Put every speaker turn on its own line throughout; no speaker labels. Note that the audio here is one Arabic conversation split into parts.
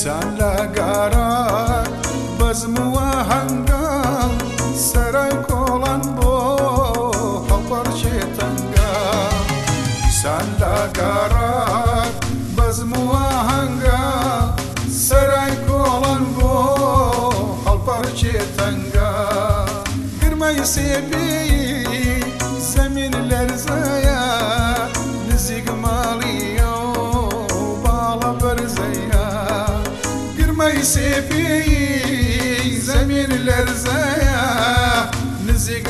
Salah garak Bazmua hangal Saray kolan bo Hapar çetangal Salah garak Bazmua hangal Saray kolan bo Hapar çetangal Kırmayı sebeyi Zeminler zeyi گرمەی سێبی زەمین لەرزەیە نزیک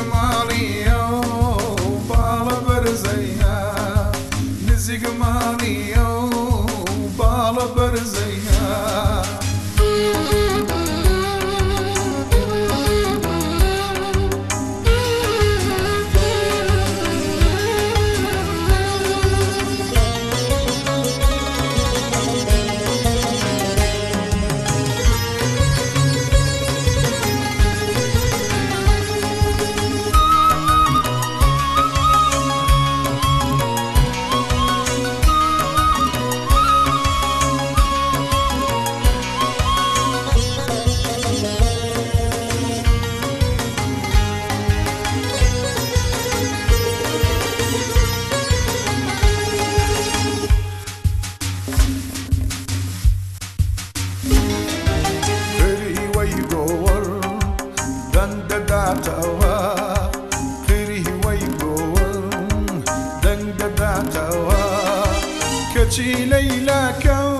کەچی لەیلاکەم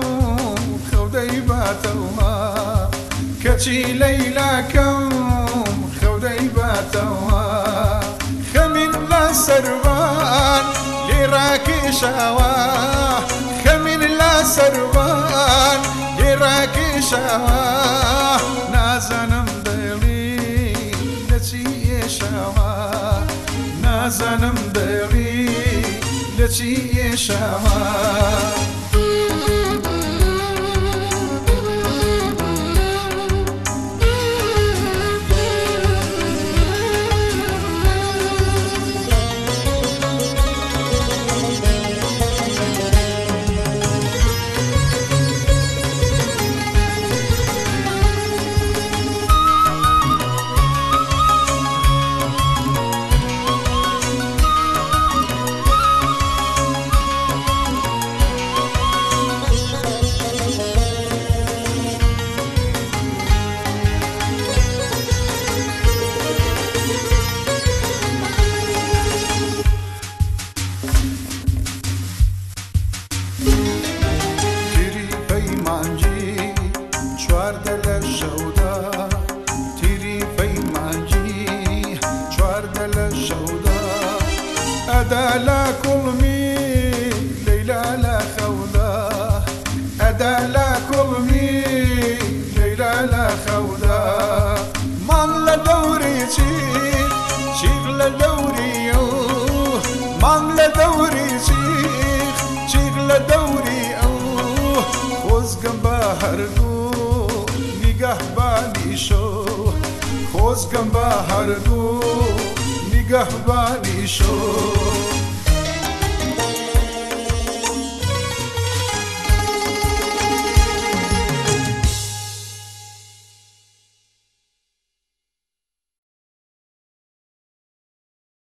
خەودەی باتەوە کەچی لەیلاکەم خەودەی باتەوە خەمین لە سەروان لێڕاکێشاوە خەمین لە سەروان نازانم دەڕی لە چی ئێشەوە ئەدا لە کوڵمی لەیلا لە خەودا ئەدا لە کوڵمی لەیلا لە خەودا ماڵ لە دەوری چیر چیغ لە دەوری و ماڵ لە دەوری چیغ چیغ لە دەوری ئەو خۆزگەم بە هەردوو نیگەهبانی شۆ خۆزگەم